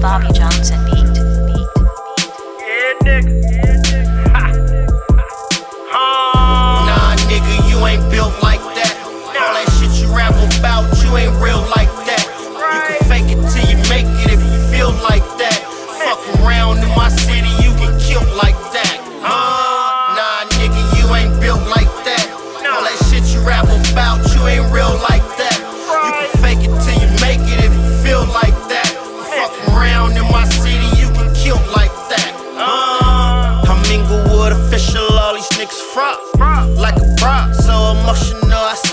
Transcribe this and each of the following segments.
Bobby Johnson Beat.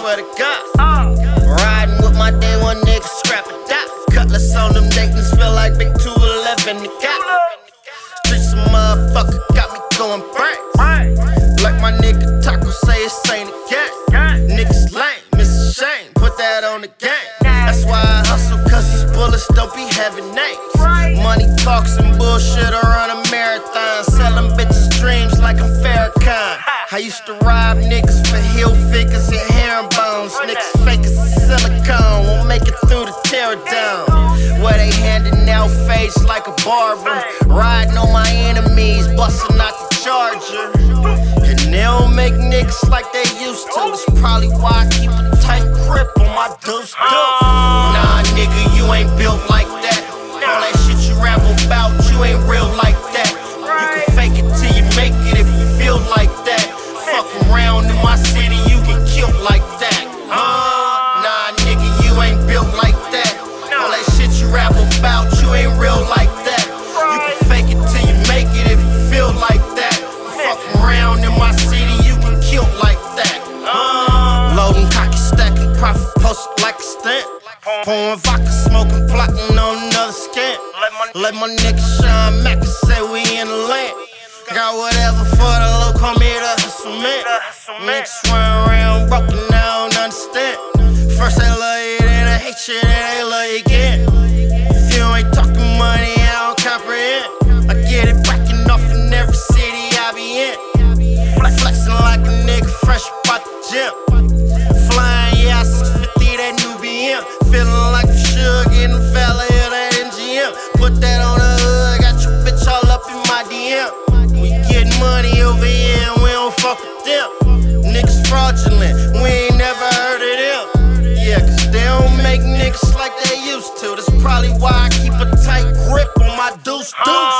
Swear to God. Riding with my day one nigga, scrap it out. Cutlass on them Dayton's feel like big 211 the got. Streets a motherfucker got me going brain. Like my nigga Taco say, it's ain't a game. Niggas lame, miss a shame, put that on the game. That's why I hustle, cause these bullets don't be having names. Money talks and bullshit, I run a marathon. Selling bitches dreams like I'm Farrakhan. I used to rob niggas for heel figures and herringbones. Silicone, won't make it through the tear down. Where they handing out face like a barber. Riding on my enemies, busting out the charger. And they don't make niggas like they used to. That's probably why I keep a tight grip on my deuce deuce. Nah, nigga, you ain't built like Pouring vodka, smoking, plotting on another scam. Let my nigga Sean Mack say we in the land. Got whatever for the low, come here to hustle man. Niggas run around broken, I don't understand. First they love you, then they hate you, then they love you again. If you ain't talking money, I don't comprehend. I get it cracking off in every city I be in. Flexing like a nigga fresh out the gym. Flying, Feeling like a sugar in the valley of that MGM. Put that on the hood, got your bitch all up in my DM. We getting money over here and we don't fuck with them. Niggas fraudulent, we ain't never heard of them. Yeah, cause they don't make niggas like they used to. That's probably why I keep a tight grip on my deuce deuce.